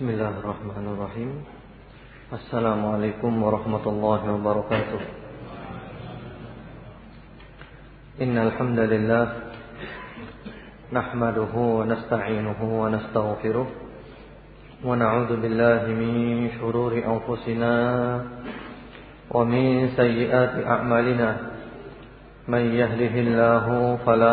بسم الله الرحمن الرحيم السلام عليكم ورحمة الله وبركاته إن الحمد لله نحمده ونستعينه ونستغفره ونعوذ بالله من شرور أنفسنا ومن سيئات أعمالنا من يهده الله فلا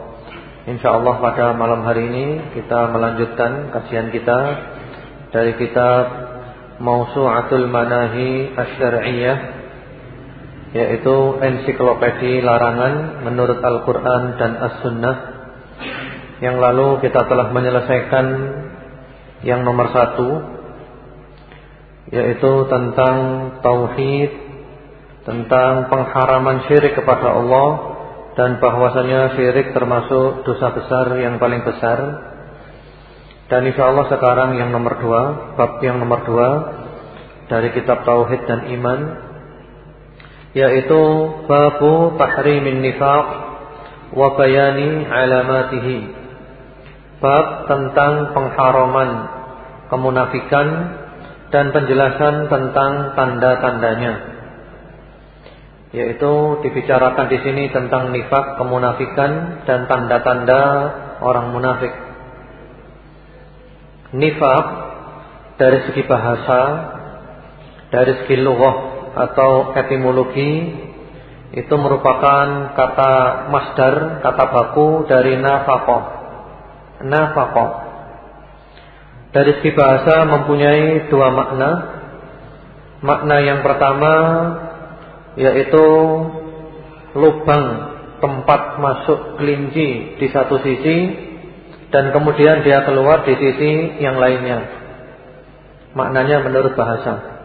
InsyaAllah pada malam hari ini kita melanjutkan kajian kita dari kitab Mausu'atul Manahi Asyariyah yaitu ensiklopedi larangan menurut Al-Quran dan As-Sunnah. Yang lalu kita telah menyelesaikan yang nomor satu yaitu tentang Tauhid tentang pengharaman syirik kepada Allah dan bahwasanya syirik termasuk dosa besar yang paling besar. Dan insya Allah sekarang yang nomor dua, bab yang nomor dua dari kitab Tauhid dan Iman, yaitu babu tahrimin nifaq wa bayani alamatihi. Bab tentang pengharaman kemunafikan dan penjelasan tentang tanda-tandanya yaitu dibicarakan di sini tentang nifak, kemunafikan dan tanda-tanda orang munafik. Nifak dari segi bahasa, dari segi lughah atau etimologi itu merupakan kata masdar, kata baku dari nafaqah. Nafaqah. Dari segi bahasa mempunyai dua makna. Makna yang pertama yaitu lubang tempat masuk kelinci di satu sisi dan kemudian dia keluar di sisi yang lainnya. Maknanya menurut bahasa.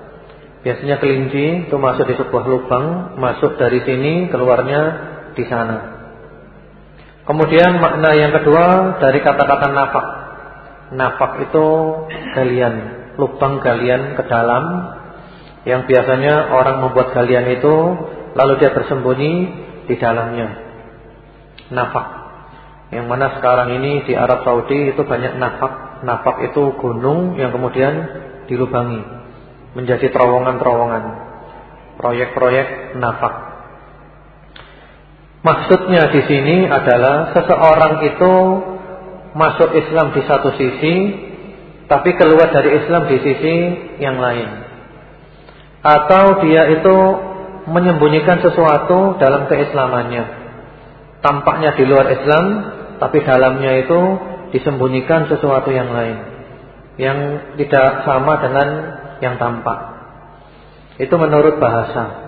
Biasanya kelinci itu masuk di sebuah lubang, masuk dari sini, keluarnya di sana. Kemudian makna yang kedua dari kata-kata nafak. Nafak itu galian, lubang galian ke dalam yang biasanya orang membuat galian itu lalu dia bersembunyi di dalamnya. Nafak. Yang mana sekarang ini di Arab Saudi itu banyak nafak. Nafak itu gunung yang kemudian dilubangi menjadi terowongan-terowongan. Proyek-proyek nafak. Maksudnya di sini adalah seseorang itu masuk Islam di satu sisi, tapi keluar dari Islam di sisi yang lain atau dia itu menyembunyikan sesuatu dalam keislamannya. Tampaknya di luar Islam, tapi dalamnya itu disembunyikan sesuatu yang lain yang tidak sama dengan yang tampak. Itu menurut bahasa.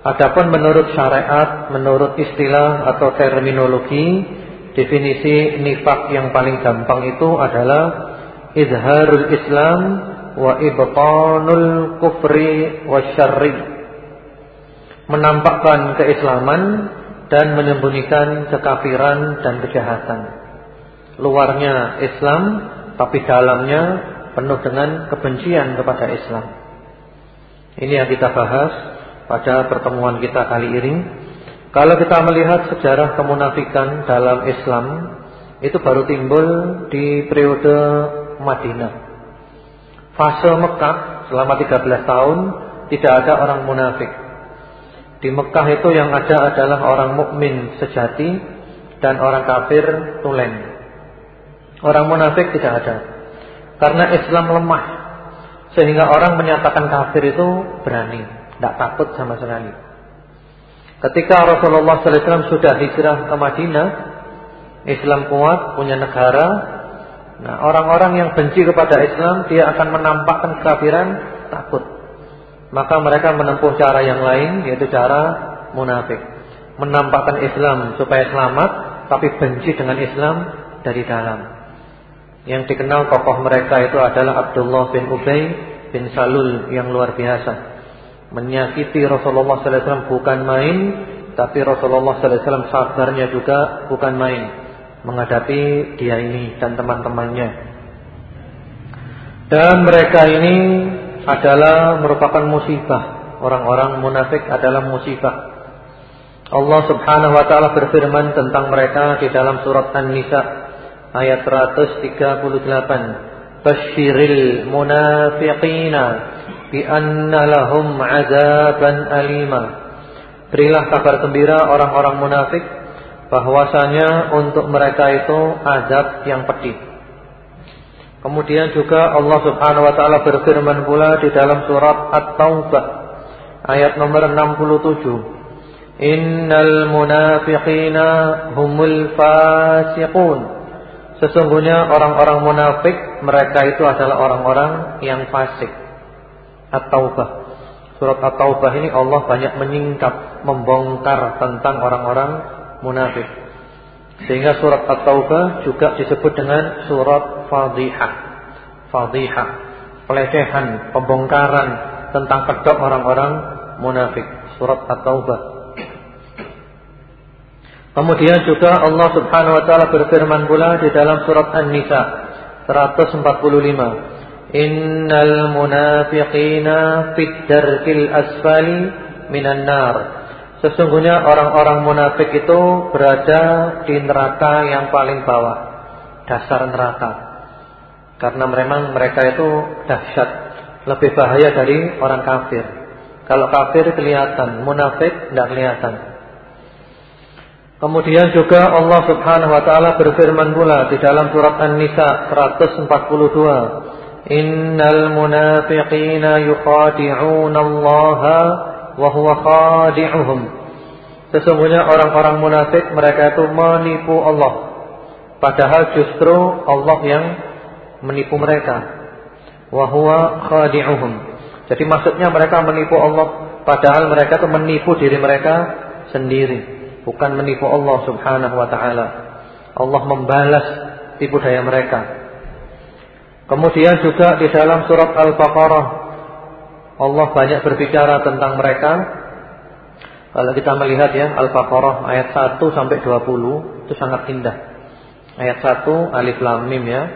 Adapun menurut syariat, menurut istilah atau terminologi, definisi nifak yang paling gampang itu adalah izharul Islam wa ibtanul kufri wasyarri menampakkan keislaman dan menyembunyikan kekafiran dan kejahatan. Luarnya Islam tapi dalamnya penuh dengan kebencian kepada Islam. Ini yang kita bahas pada pertemuan kita kali ini. Kalau kita melihat sejarah kemunafikan dalam Islam itu baru timbul di periode Madinah fase Mekah selama 13 tahun tidak ada orang munafik. Di Mekah itu yang ada adalah orang mukmin sejati dan orang kafir tulen. Orang munafik tidak ada. Karena Islam lemah sehingga orang menyatakan kafir itu berani, tidak takut sama sekali. Ketika Rasulullah SAW sudah hijrah ke Madinah, Islam kuat, punya negara, Nah, orang-orang yang benci kepada Islam dia akan menampakkan kekafiran, takut. Maka mereka menempuh cara yang lain yaitu cara munafik. Menampakkan Islam supaya selamat tapi benci dengan Islam dari dalam. Yang dikenal tokoh mereka itu adalah Abdullah bin Ubay bin Salul yang luar biasa. Menyakiti Rasulullah wasallam bukan main, tapi Rasulullah wasallam sabarnya juga bukan main menghadapi dia ini dan teman-temannya. Dan mereka ini adalah merupakan musibah. Orang-orang munafik adalah musibah. Allah Subhanahu wa taala berfirman tentang mereka di dalam surat An-Nisa ayat 138. Basyiril munafiqina bi anna lahum 'adzaban alima. Berilah kabar gembira orang-orang munafik bahwasanya untuk mereka itu azab yang pedih. Kemudian juga Allah Subhanahu wa taala berfirman pula di dalam surat At-Taubah ayat nomor 67. Innal munafiqina humul fasiqun. Sesungguhnya orang-orang munafik mereka itu adalah orang-orang yang fasik. At-Taubah. Surat At-Taubah ini Allah banyak menyingkap, membongkar tentang orang-orang munafik. Sehingga surat At-Taubah juga disebut dengan surat Fadhihah. Fadhihah, pelecehan, pembongkaran tentang kedok orang-orang munafik. Surat At-Taubah. Kemudian juga Allah Subhanahu wa taala berfirman pula di dalam surat An-Nisa 145. Innal munafiqina fid darkil asfali minan nar. Sesungguhnya orang-orang munafik itu berada di neraka yang paling bawah, dasar neraka. Karena memang mereka itu dahsyat, lebih bahaya dari orang kafir. Kalau kafir kelihatan, munafik tidak kelihatan. Kemudian juga Allah Subhanahu wa taala berfirman pula di dalam surat An-Nisa 142, "Innal munafiqina Allah wa huwa khadi'uhum." Sesungguhnya orang-orang munafik mereka itu menipu Allah. Padahal justru Allah yang menipu mereka. Wa huwa khadi'uhum. Jadi maksudnya mereka menipu Allah padahal mereka itu menipu diri mereka sendiri bukan menipu Allah Subhanahu wa taala. Allah membalas tipu daya mereka. Kemudian juga di dalam surat Al-Baqarah Allah banyak berbicara tentang mereka. Kalau kita melihat ya Al-Baqarah ayat 1 sampai 20 itu sangat indah. Ayat 1 alif lam mim ya.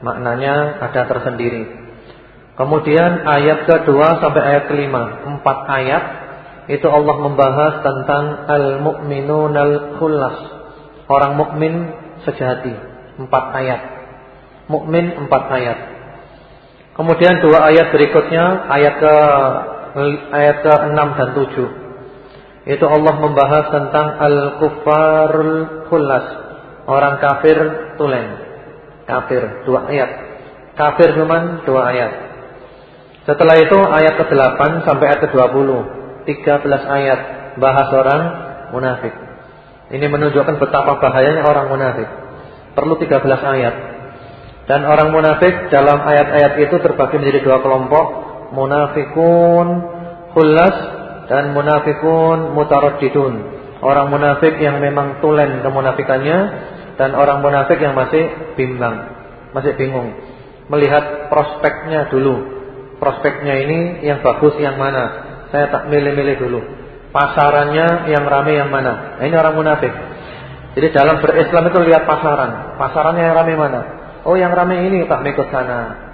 Maknanya ada tersendiri. Kemudian ayat kedua sampai ayat kelima, empat ayat itu Allah membahas tentang al-mu'minun al-khullas. Orang mukmin sejati. Empat ayat. Mukmin empat ayat. Kemudian dua ayat berikutnya ayat ke ayat ke enam dan tujuh. Itu Allah membahas tentang al-kuffarul khullas. Orang kafir tulen. Kafir dua ayat. Kafir cuma dua ayat. Setelah itu ayat ke-8 sampai ayat ke-20 13 ayat bahas orang munafik. Ini menunjukkan betapa bahayanya orang munafik. Perlu 13 ayat. Dan orang munafik dalam ayat-ayat itu terbagi menjadi dua kelompok, munafikun khullas dan munafikun mutaraddidun. Orang munafik yang memang tulen kemunafikannya dan orang munafik yang masih bimbang, masih bingung melihat prospeknya dulu. Prospeknya ini yang bagus yang mana? Saya tak milih-milih dulu. Pasarannya yang ramai yang mana? Nah, ini orang munafik. Jadi dalam berislam itu lihat pasaran. Pasarannya yang ramai mana? Oh yang ramai ini tak ikut sana.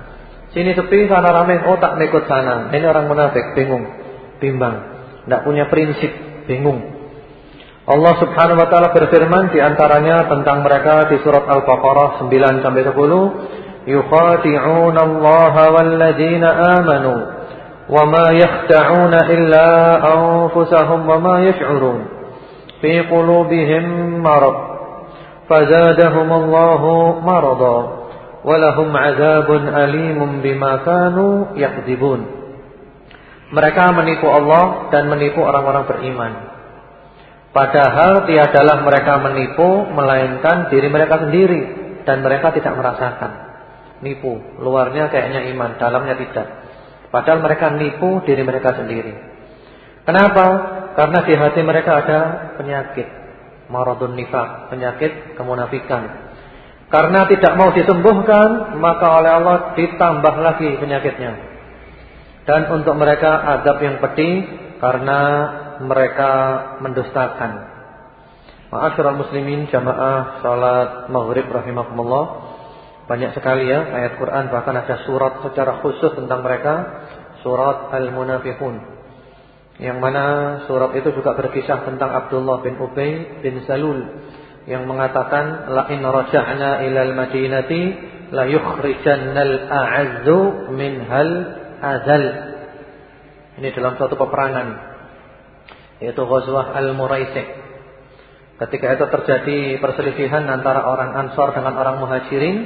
Sini sepi, sana ramai. Oh tak ikut sana. Ini orang munafik, bingung, bimbang, tidak punya prinsip, bingung. Allah Subhanahu wa taala berfirman di antaranya tentang mereka di surat Al-Baqarah 9 sampai 10, "Yukhati'una Allah waladin amanu wa ma illa anfusahum wa ma yash'urun fi qulubihim marad fazadahum Allahu marada." walahum azabun alimun bima kanu yakdibun. Mereka menipu Allah dan menipu orang-orang beriman. Padahal tiadalah mereka menipu melainkan diri mereka sendiri dan mereka tidak merasakan. Nipu, luarnya kayaknya iman, dalamnya tidak. Padahal mereka nipu diri mereka sendiri. Kenapa? Karena di hati mereka ada penyakit maradun nifaq, penyakit kemunafikan. Karena tidak mau disembuhkan, maka oleh Allah ditambah lagi penyakitnya. Dan untuk mereka adab yang pedih karena mereka mendustakan. Ma'asyiral muslimin jamaah salat maghrib rahimakumullah. Banyak sekali ya ayat Quran bahkan ada surat secara khusus tentang mereka, surat Al-Munafiqun. Yang mana surat itu juga berkisah tentang Abdullah bin Ubay bin Salul yang mengatakan la in raja'na ilal madinati la yukhrijannal a'azzu minhal azal. Ini dalam suatu peperangan yaitu Ghazwah Al-Muraisih. Ketika itu terjadi perselisihan antara orang Ansor dengan orang Muhajirin,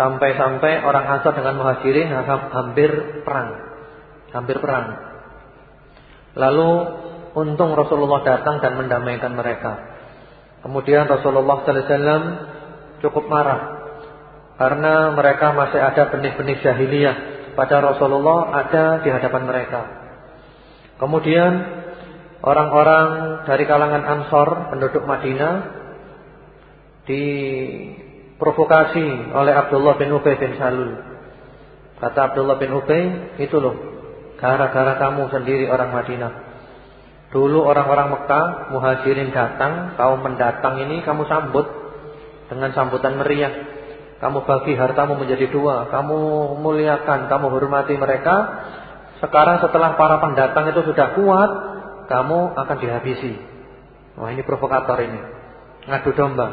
sampai-sampai orang Ansor dengan Muhajirin hampir perang. Hampir perang. Lalu untung Rasulullah datang dan mendamaikan mereka. Kemudian Rasulullah wasallam cukup marah karena mereka masih ada benih-benih jahiliyah pada Rasulullah ada di hadapan mereka. Kemudian orang-orang dari kalangan Ansor penduduk Madinah diprovokasi oleh Abdullah bin Ubay bin Salul. Kata Abdullah bin Ubay, itu loh, gara-gara kamu sendiri orang Madinah. Dulu orang-orang Mekah, muhajirin datang, kaum mendatang ini kamu sambut dengan sambutan meriah. Kamu bagi hartamu menjadi dua, kamu muliakan, kamu hormati mereka. Sekarang setelah para pendatang itu sudah kuat, kamu akan dihabisi. Wah ini provokator ini. Ngadu domba.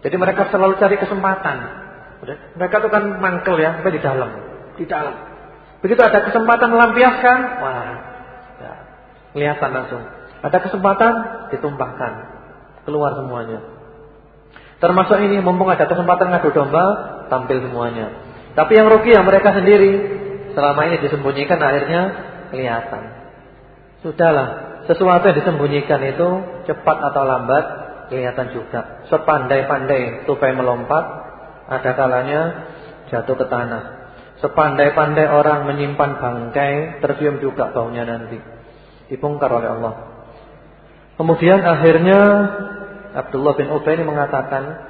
Jadi mereka selalu cari kesempatan. Mereka itu kan mangkel ya, sampai di dalam. Di dalam. Begitu ada kesempatan melampiaskan, wah, kelihatan langsung. Ada kesempatan, ditumpahkan. Keluar semuanya. Termasuk ini, mumpung ada kesempatan ngadu domba, tampil semuanya. Tapi yang rugi ya mereka sendiri. Selama ini disembunyikan akhirnya kelihatan. Sudahlah, sesuatu yang disembunyikan itu cepat atau lambat kelihatan juga. Sepandai-pandai tupai melompat, ada kalanya jatuh ke tanah. Sepandai-pandai orang menyimpan bangkai, tercium juga baunya nanti. Dibongkar oleh Allah. Kemudian akhirnya Abdullah bin Ubay ini mengatakan,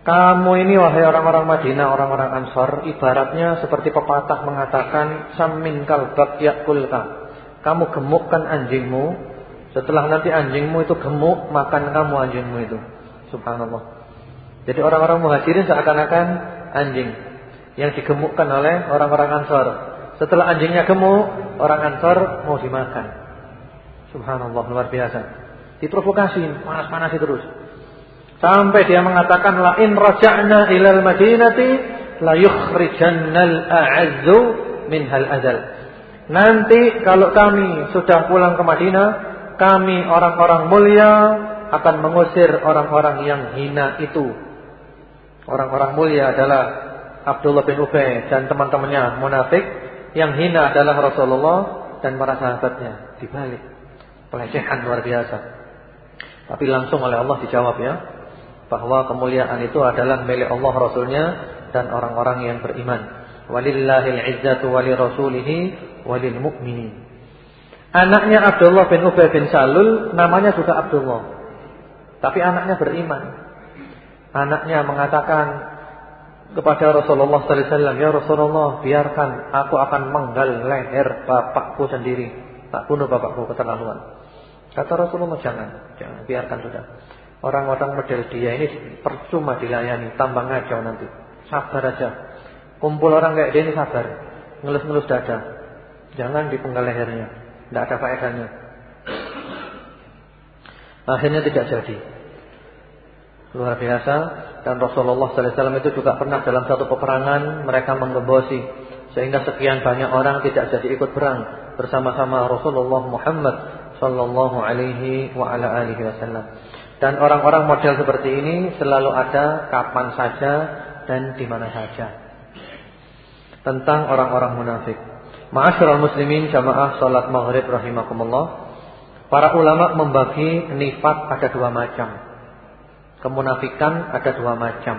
kamu ini wahai orang-orang Madinah, orang-orang Ansor, ibaratnya seperti pepatah mengatakan, samin kalbak yakulka. Kamu gemukkan anjingmu. Setelah nanti anjingmu itu gemuk Makan kamu anjingmu itu. Subhanallah. Jadi orang-orang muhajirin seakan-akan anjing Yang digemukkan oleh orang-orang ansor. Setelah anjingnya gemuk Orang ansor mau dimakan Subhanallah luar biasa Diprovokasi panas-panasi terus Sampai dia mengatakan La in raja'na ilal madinati La yukhrijannal a'azzu minhal azal Nanti kalau kami sudah pulang ke Madinah, kami orang-orang mulia akan mengusir orang-orang yang hina itu. Orang-orang mulia adalah Abdullah bin Ubay dan teman-temannya munafik, yang hina adalah Rasulullah dan para sahabatnya. Dibalik. Pelecehan luar biasa. Tapi langsung oleh Allah dijawab ya, bahwa kemuliaan itu adalah milik Allah Rasulnya dan orang-orang yang beriman. Walillahil izzatu wali rasulihi walil mu'minin. Anaknya Abdullah bin Ubay bin Salul namanya juga Abdullah. Tapi anaknya beriman. Anaknya mengatakan kepada Rasulullah sallallahu alaihi wasallam, "Ya Rasulullah, biarkan aku akan menggal leher bapakku sendiri. Tak bunuh bapakku keterlaluan." Kata Rasulullah, "Jangan, jangan biarkan sudah. Orang-orang model dia ini percuma dilayani, tambah ngajau nanti. Sabar aja. Kumpul orang kayak dia ini sabar. Ngelus-ngelus dada. Jangan dipenggal lehernya. Tidak ada faedahnya. Akhirnya tidak jadi. Luar biasa. Dan Rasulullah SAW itu juga pernah dalam satu peperangan mereka menggembosi. Sehingga sekian banyak orang tidak jadi ikut perang bersama-sama Rasulullah Muhammad sallallahu alaihi wa ala alihi wasallam. Dan orang-orang model seperti ini selalu ada kapan saja dan di mana saja tentang orang-orang munafik. Ma'asyiral muslimin jamaah salat maghrib rahimakumullah. Para ulama membagi nifat ada dua macam. Kemunafikan ada dua macam.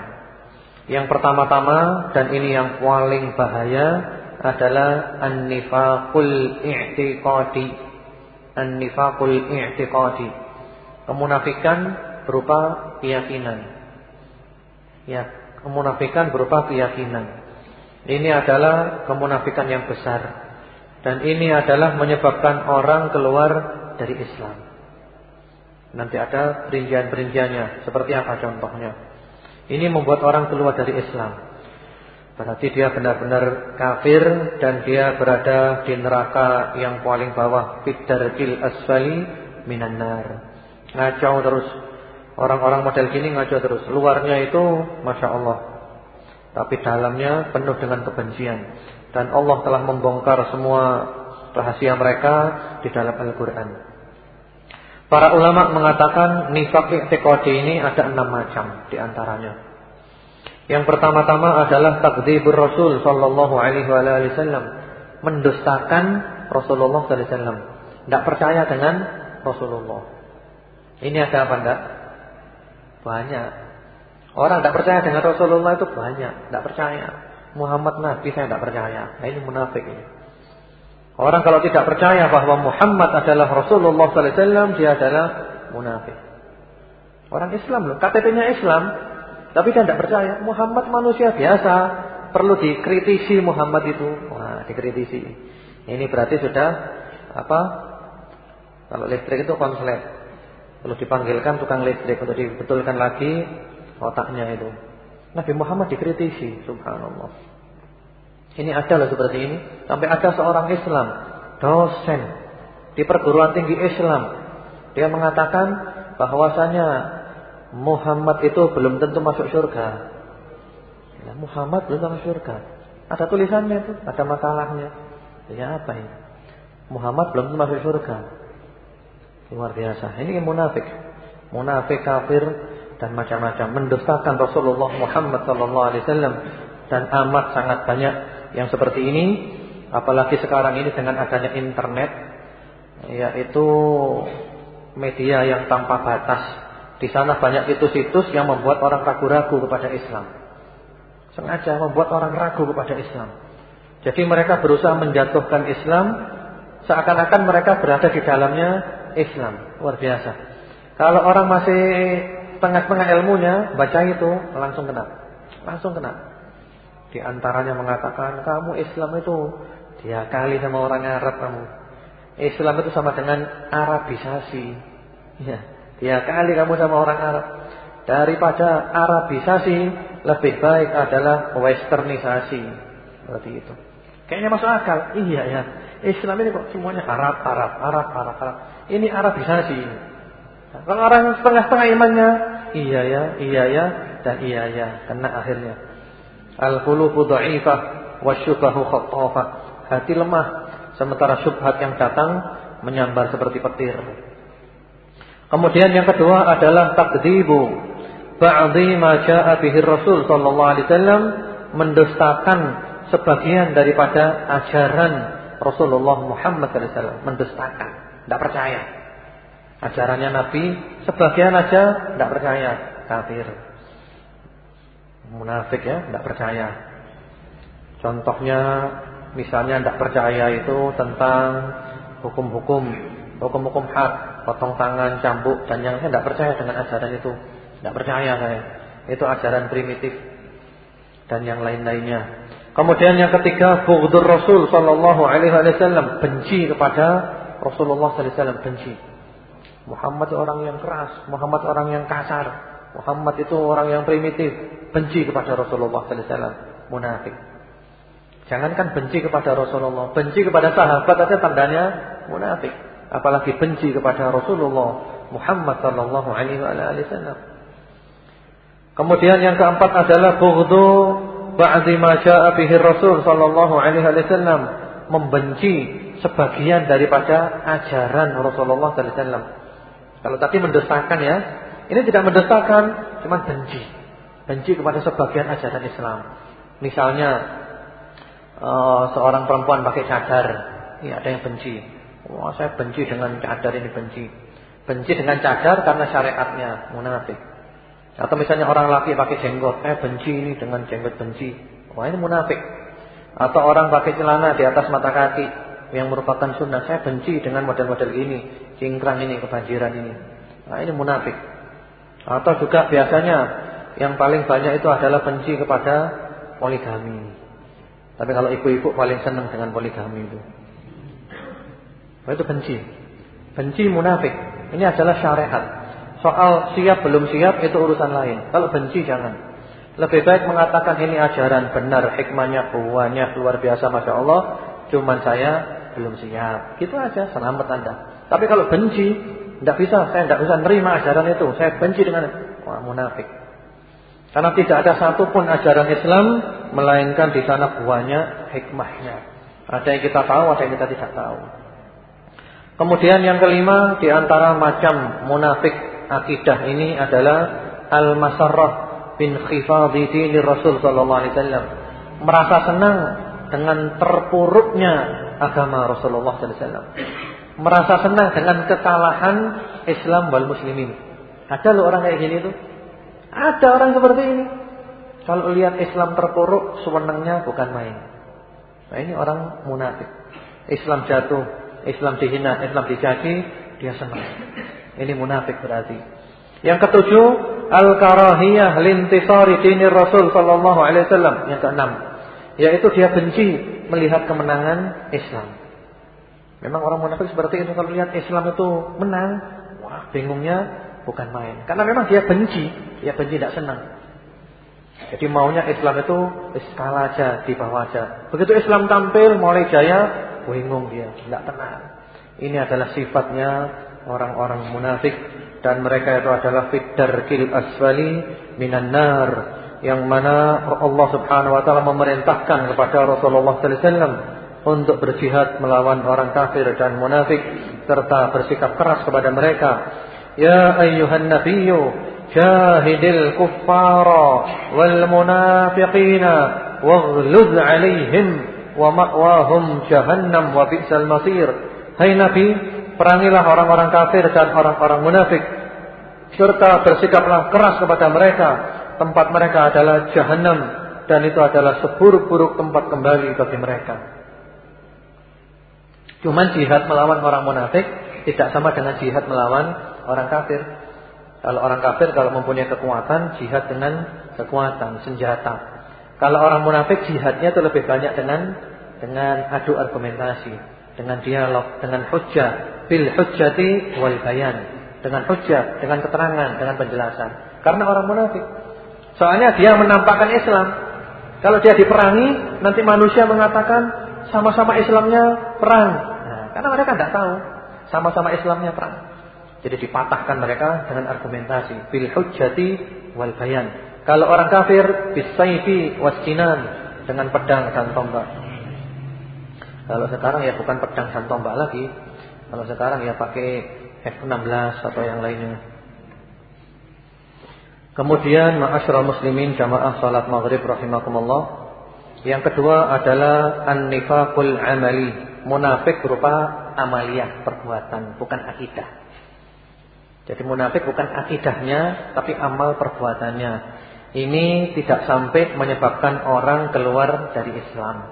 Yang pertama-tama dan ini yang paling bahaya adalah an-nifaqul i'tiqadi. An-nifaqul i'tiqadi. Kemunafikan berupa keyakinan. Ya, Kemunafikan berupa keyakinan. Ini adalah kemunafikan yang besar. Dan ini adalah menyebabkan orang keluar dari Islam. Nanti ada perincian-perinciannya. Seperti apa contohnya? Ini membuat orang keluar dari Islam. Berarti dia benar-benar kafir dan dia berada di neraka yang paling bawah, fitdarkil asfali minan nar. Ngacau terus. Orang-orang model gini ngacau terus. Luarnya itu Masya Allah. Tapi dalamnya penuh dengan kebencian. Dan Allah telah membongkar semua rahasia mereka di dalam Al-Quran. Para ulama mengatakan nifak i'tiqadi ini ada enam macam di antaranya. Yang pertama-tama adalah takdzibur Rasul sallallahu alaihi wasallam, mendustakan Rasulullah sallallahu alaihi wasallam. Tidak percaya dengan Rasulullah. Ini ada apa enggak? Banyak. Orang tidak percaya dengan Rasulullah itu banyak, tidak percaya. Muhammad Nabi saya tidak percaya. Nah, ini munafik ini. Orang kalau tidak percaya bahwa Muhammad adalah Rasulullah sallallahu alaihi wasallam, dia adalah munafik. Orang Islam loh, KTP-nya Islam, tapi dia tidak percaya. Muhammad manusia biasa. Perlu dikritisi Muhammad itu. Wah, dikritisi. Ini berarti sudah apa? Kalau listrik itu konslet. Perlu dipanggilkan tukang listrik untuk dibetulkan lagi otaknya itu. Nabi Muhammad dikritisi, subhanallah. Ini ada loh seperti ini. Sampai ada seorang Islam, dosen di perguruan tinggi Islam. Dia mengatakan bahwasanya Muhammad itu belum tentu masuk surga. Ya, Muhammad belum masuk surga. Ada tulisannya itu, ada masalahnya. Ya apa ini? Muhammad belum tentu masuk surga. Luar biasa. Ini munafik. Munafik kafir dan macam-macam mendustakan Rasulullah Muhammad sallallahu alaihi wasallam dan amat sangat banyak yang seperti ini apalagi sekarang ini dengan adanya internet yaitu media yang tanpa batas di sana banyak situs-situs yang membuat orang ragu-ragu kepada Islam. Sengaja membuat orang ragu kepada Islam. Jadi mereka berusaha menjatuhkan Islam seakan-akan mereka berada di dalamnya Islam. Luar biasa. Kalau orang masih tengah-tengah ilmunya, baca itu langsung kena. Langsung kena. Di antaranya mengatakan, "Kamu Islam itu dia kali sama orang Arab kamu." Islam itu sama dengan Arabisasi. Ya. Ya kali kamu sama orang Arab. Daripada Arabisasi lebih baik adalah westernisasi. Seperti itu. Kayaknya masuk akal. Iya ya. Islam ini kok semuanya Arab, Arab, Arab, Arab, Arab. Ini Arabisasi. Kalau orang setengah-setengah imannya, iya ya, iya ya, dan iya ya, kena akhirnya. Al-qulubu dha'ifah wasyubahu khattafah. Hati lemah sementara syubhat yang datang menyambar seperti petir. Kemudian yang kedua adalah takdzibu ba'dhi ma jaa bihi Rasul sallallahu alaihi wasallam mendustakan sebagian daripada ajaran Rasulullah Muhammad sallallahu alaihi wasallam, mendustakan, tidak percaya. Ajarannya Nabi sebagian aja tidak percaya, kafir. Munafik ya, tidak percaya. Contohnya misalnya tidak percaya itu tentang hukum-hukum hukum-hukum hak potong tangan, cambuk dan yang saya tidak percaya dengan ajaran itu. Tidak percaya saya. Itu ajaran primitif dan yang lain-lainnya. Kemudian yang ketiga, bughdur Rasul sallallahu alaihi wasallam, benci kepada Rasulullah sallallahu alaihi wasallam, benci. Muhammad orang yang keras, Muhammad orang yang kasar, Muhammad itu orang yang primitif, benci kepada Rasulullah sallallahu alaihi wasallam, munafik. Jangankan benci kepada Rasulullah, benci kepada sahabat saja tandanya munafik apalagi benci kepada Rasulullah Muhammad sallallahu alaihi wasallam. Kemudian yang keempat adalah bughdhu ba'dhi ma jaa'a bihi Rasul sallallahu alaihi wasallam, membenci sebagian daripada ajaran Rasulullah sallallahu alaihi wasallam. Kalau tadi mendesakan ya, ini tidak mendesakan, cuma benci. Benci kepada sebagian ajaran Islam. Misalnya uh, seorang perempuan pakai cadar, ini ada yang benci. Wah saya benci dengan cadar ini benci. Benci dengan cadar karena syariatnya munafik. Atau misalnya orang laki pakai jenggot, eh benci ini dengan jenggot benci. Wah ini munafik. Atau orang pakai celana di atas mata kaki yang merupakan sunnah, saya benci dengan model-model ini, cingkrang ini, kebanjiran ini. Nah ini munafik. Atau juga biasanya yang paling banyak itu adalah benci kepada poligami. Tapi kalau ibu-ibu paling senang dengan poligami itu. Oh, itu benci. Benci munafik. Ini adalah syariat. Soal siap belum siap itu urusan lain. Kalau benci jangan. Lebih baik mengatakan ini ajaran benar, hikmahnya banyak luar biasa masya Allah. Cuman saya belum siap. Gitu aja, selamat anda. Tapi kalau benci, tidak bisa, saya tidak bisa nerima ajaran itu. Saya benci dengan wah munafik. Karena tidak ada satupun ajaran Islam melainkan di sana banyak hikmahnya. Ada yang kita tahu, ada yang kita tidak tahu. Kemudian yang kelima di antara macam munafik akidah ini adalah al-masarrah bin khifadhi dini Rasul sallallahu alaihi wasallam merasa senang dengan terpuruknya agama Rasulullah sallallahu alaihi wasallam. Merasa senang dengan kekalahan Islam wal muslimin. Ada loh orang kayak gini tuh. Ada orang seperti ini. Kalau lihat Islam terpuruk, sewenangnya bukan main. Nah ini orang munafik. Islam jatuh, Islam dihina, Islam dicaci, dia senang. Ini munafik berarti. Yang ketujuh, al-karahiyah lintisari dini Rasul sallallahu alaihi wasallam. Yang keenam, yaitu dia benci melihat kemenangan Islam. Memang orang munafik seperti itu kalau lihat Islam itu menang, wah bingungnya bukan main. Karena memang dia benci, dia benci tidak senang. Jadi maunya Islam itu skala aja, di bawah aja. Begitu Islam tampil mulai jaya, bingung dia, tidak tenang. Ini adalah sifatnya orang-orang munafik dan mereka itu adalah kil asfali minan nar yang mana Allah Subhanahu wa taala memerintahkan kepada Rasulullah sallallahu alaihi wasallam untuk berjihad melawan orang kafir dan munafik serta bersikap keras kepada mereka ya ayyuhan nabiyyu jahidil kuffara wal munafiqina waghluz alaihim wa ma'wahum jahannam wa bi'sal masir hai nabi Perangilah orang-orang kafir dan orang-orang munafik serta bersikaplah keras kepada mereka. Tempat mereka adalah jahanam dan itu adalah seburuk-buruk tempat kembali bagi mereka. Cuman jihad melawan orang munafik tidak sama dengan jihad melawan orang kafir. Kalau orang kafir kalau mempunyai kekuatan, jihad dengan kekuatan, senjata. Kalau orang munafik jihadnya itu lebih banyak dengan dengan adu argumentasi, dengan dialog, dengan hujah, bil hujjati wal bayan. Dengan hujjah, dengan keterangan, dengan penjelasan. Karena orang munafik. Soalnya dia menampakkan Islam. Kalau dia diperangi, nanti manusia mengatakan sama-sama Islamnya perang. Nah, karena mereka tidak tahu sama-sama Islamnya perang. Jadi dipatahkan mereka dengan argumentasi bil hujjati wal bayan. Kalau orang kafir bisayfi wasinan dengan pedang dan tombak. Kalau sekarang ya bukan pedang dan tombak lagi, kalau sekarang ya pakai F16 atau yang lainnya. Kemudian ma'asyiral muslimin jamaah salat maghrib rahimakumullah. Yang kedua adalah an-nifaqul amali, munafik berupa amaliyah, perbuatan, bukan akidah. Jadi munafik bukan akidahnya, tapi amal perbuatannya. Ini tidak sampai menyebabkan orang keluar dari Islam.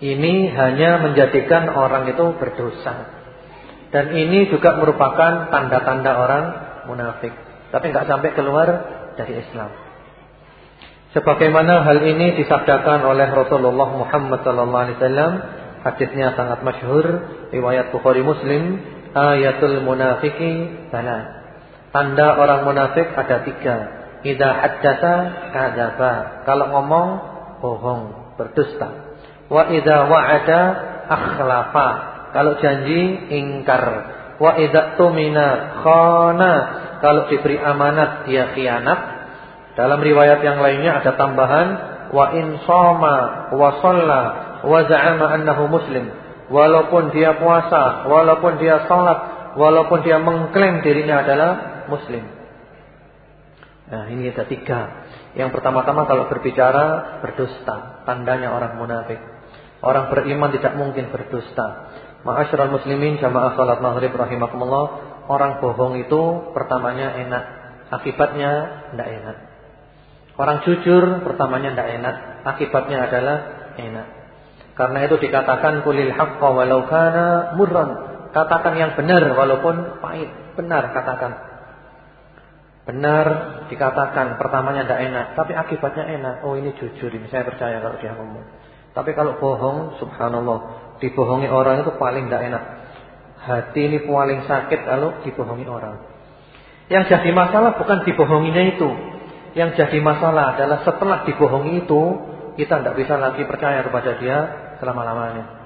Ini hanya menjadikan orang itu berdosa. Dan ini juga merupakan tanda-tanda orang munafik. Tapi nggak sampai keluar dari Islam. Sebagaimana hal ini disabdakan oleh Rasulullah Muhammad wasallam, hadisnya sangat masyhur, riwayat Bukhari Muslim, ayatul munafiki. Tanda orang munafik ada tiga. Idza haddatsa kadzaba. Kalau ngomong bohong, berdusta. Wa idza wa'ada akhlafa. Kalau janji ingkar. Wa idza tumina khana. Kalau diberi amanat dia khianat. Dalam riwayat yang lainnya ada tambahan wa in shoma wa shalla wa za'ama annahu muslim. Walaupun dia puasa, walaupun dia salat, walaupun dia mengklaim dirinya adalah muslim. Nah, ini ada tiga. Yang pertama-tama kalau berbicara berdusta, tandanya orang munafik. Orang beriman tidak mungkin berdusta. Ma'asyiral muslimin jamaah salat maghrib rahimakumullah, orang bohong itu pertamanya enak, akibatnya tidak enak. Orang jujur pertamanya tidak enak, akibatnya adalah enak. Karena itu dikatakan kulil haqqa walau kana murran. Katakan yang benar walaupun pahit. Benar katakan. Benar dikatakan pertamanya tidak enak, tapi akibatnya enak. Oh ini jujur ini, saya percaya kalau dia ngomong. Tapi kalau bohong, subhanallah, dibohongi orang itu paling tidak enak. Hati ini paling sakit kalau dibohongi orang. Yang jadi masalah bukan dibohonginya itu. Yang jadi masalah adalah setelah dibohongi itu, kita tidak bisa lagi percaya kepada dia selama-lamanya.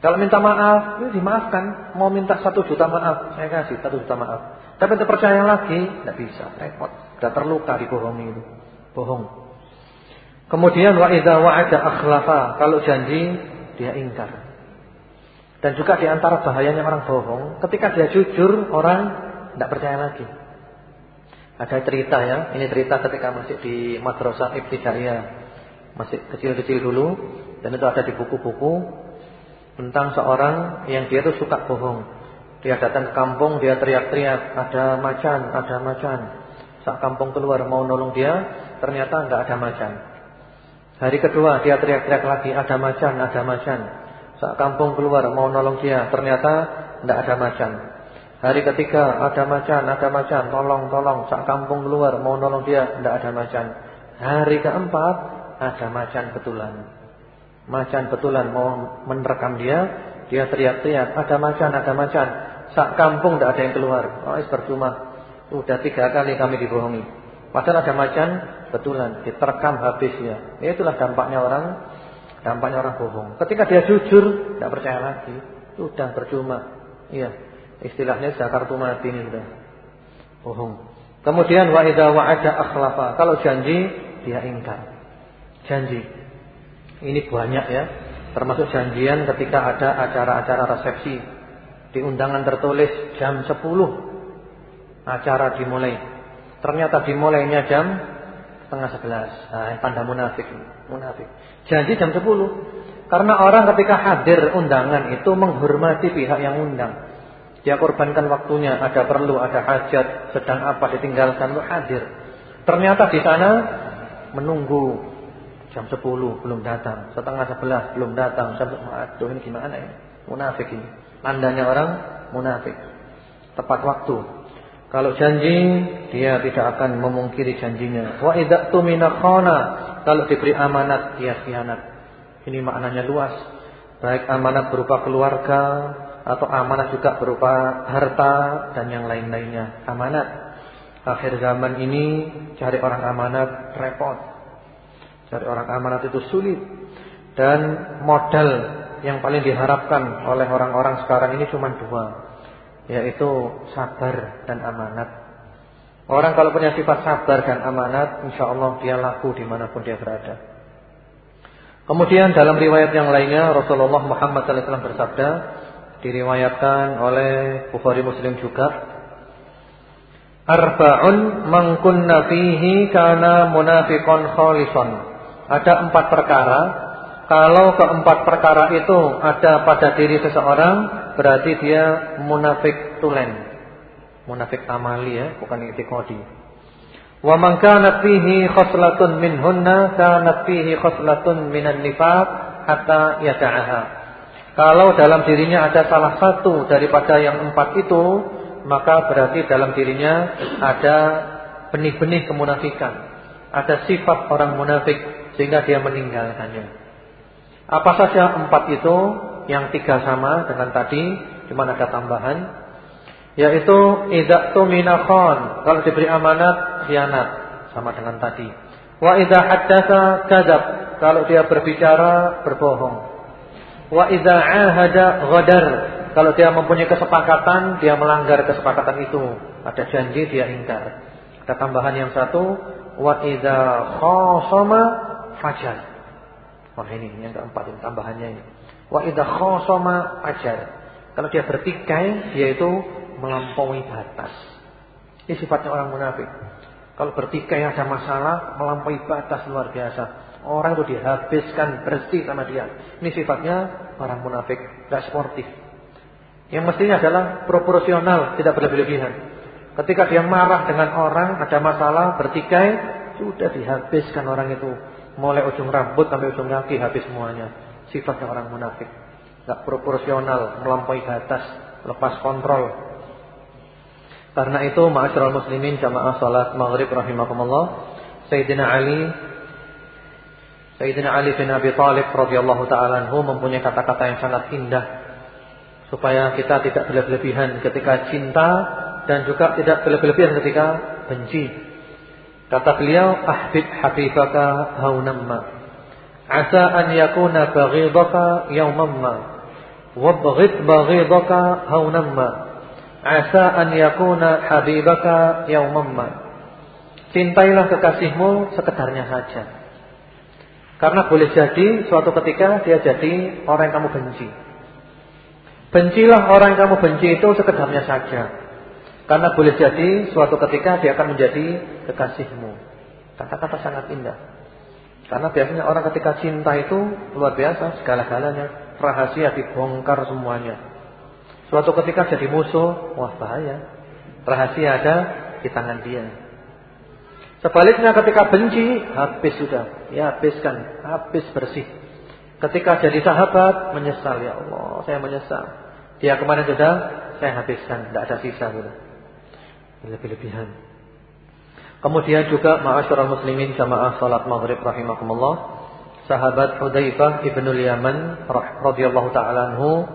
Kalau minta maaf, ya dimaafkan. Mau minta satu juta maaf, saya kasih satu juta maaf. Tapi untuk percaya lagi, tidak bisa, repot. Sudah terluka dibohongi itu, bohong. Kemudian wa idza wa'ada akhlafa, kalau janji dia ingkar. Dan juga di antara bahayanya orang bohong, ketika dia jujur, orang tidak percaya lagi. Ada cerita ya, ini cerita ketika masih di madrasah ibtidaiyah, masih kecil-kecil dulu, dan itu ada di buku-buku tentang seorang yang dia itu suka bohong. Dia datang ke kampung, dia teriak-teriak, ada macan, ada macan. Saat kampung keluar mau nolong dia, ternyata enggak ada macan. Hari kedua dia teriak-teriak lagi, ada macan, ada macan. Saat kampung keluar mau nolong dia, ternyata enggak ada macan. Hari ketiga ada macan, ada macan, tolong, tolong. Saat kampung keluar mau nolong dia, enggak ada macan. Hari keempat ada macan betulan. Macan betulan mau menerkam dia, dia teriak-teriak, ada macan, ada macan. Sak kampung tidak ada yang keluar. Oh, percuma. Udah tiga kali kami dibohongi. Padahal ada macan betulan, diterkam habisnya. Ya, itulah dampaknya orang, dampaknya orang bohong. Ketika dia jujur, tidak percaya lagi. Sudah percuma. Iya. Istilahnya sudah kartu mati ini sudah. Bohong. Kemudian wa idza wa'ada akhlafa. Kalau janji dia ingkar. Janji ini banyak ya. Termasuk janjian ketika ada acara-acara resepsi. Di undangan tertulis jam 10 acara dimulai. Ternyata dimulainya jam setengah 11. Nah, tanda munafik. Munafik. Janji jam 10. Karena orang ketika hadir undangan itu menghormati pihak yang undang. Dia korbankan waktunya, ada perlu, ada hajat, sedang apa ditinggalkan untuk hadir. Ternyata di sana menunggu Jam 10 belum datang, setengah 11 belum datang. Sampai aduh ini gimana ini? Munafik ini. Tandanya orang munafik. Tepat waktu. Kalau janji dia tidak akan memungkiri janjinya. Wa idza tumina kalau diberi amanat dia khianat. Ini maknanya luas. Baik amanat berupa keluarga atau amanat juga berupa harta dan yang lain-lainnya. Amanat. Akhir zaman ini cari orang amanat repot. Cari orang amanat itu sulit. Dan modal yang paling diharapkan oleh orang-orang sekarang ini cuma dua. Yaitu sabar dan amanat. Orang kalau punya sifat sabar dan amanat, insya Allah dia laku di mana pun dia berada. Kemudian dalam riwayat yang lainnya Rasulullah Muhammad SAW bersabda, diriwayatkan oleh Bukhari Muslim juga, Arba'un man kunna fihi kana munafiqan khalisan. Ada empat perkara. Kalau keempat perkara itu ada pada diri seseorang, berarti dia munafik tulen. Munafik amali ya, bukan itikadi. Wa man kanat fihi khoslatun minhunna kanat fihi khoslatun minan nifaq hatta yada'aha. Kalau dalam dirinya ada salah satu daripada yang empat itu, maka berarti dalam dirinya ada benih-benih kemunafikan. Ada sifat orang munafik sehingga dia meninggalkannya. Apa saja empat itu yang tiga sama dengan tadi, cuma ada tambahan, yaitu idza tumina khan, kalau diberi amanat khianat sama dengan tadi. Wa idza haddatsa kadzab, kalau dia berbicara berbohong. Wa idza ahada ghadar, kalau dia mempunyai kesepakatan dia melanggar kesepakatan itu, ada janji dia ingkar. Ada tambahan yang satu, wa idza khasama fajar. Wah ini yang keempat ini tambahannya ini. Wa idza khasama fajar. Kalau dia bertikai dia itu melampaui batas. Ini sifatnya orang munafik. Kalau bertikai ada masalah melampaui batas luar biasa. Orang itu dihabiskan bersih sama dia. Ini sifatnya orang munafik, tidak sportif. Yang mestinya adalah proporsional, tidak berlebihan. Ketika dia marah dengan orang, ada masalah, bertikai, sudah dihabiskan orang itu. Mulai ujung rambut sampai ujung kaki habis semuanya. Sifatnya orang munafik. Gak proporsional, melampaui batas, lepas kontrol. Karena itu ma'asyiral muslimin jamaah salat maghrib rahimakumullah, Sayyidina Ali Sayyidina Ali bin Abi Thalib radhiyallahu taala anhu mempunyai kata-kata yang sangat indah supaya kita tidak berlebihan ketika cinta dan juga tidak berlebihan ketika benci. Kata beliau, "Ahbib habibaka haunamma, asa an yakuna baghidaka yawmamma, wabghid baghidaka haunamma, asa an yakuna habibaka yawmamma." Cintailah kekasihmu sekedarnya saja. Karena boleh jadi suatu ketika dia jadi orang yang kamu benci. Bencilah orang yang kamu benci itu sekedarnya saja. Karena boleh jadi suatu ketika dia akan menjadi kekasihmu. Kata-kata sangat indah. Karena biasanya orang ketika cinta itu luar biasa segala-galanya. Rahasia dibongkar semuanya. Suatu ketika jadi musuh, wah bahaya. Rahasia ada di tangan dia. Sebaliknya ketika benci, habis sudah. Ya habiskan, habis bersih. Ketika jadi sahabat, menyesal. Ya Allah, saya menyesal. Dia ke mana sudah, saya habiskan. Tidak ada sisa. Sudah. Lebih-lebihan. Kemudian juga ma'asyiral muslimin jamaah salat maghrib rahimakumullah. Sahabat Hudzaifah ibnul Yaman radhiyallahu taala anhu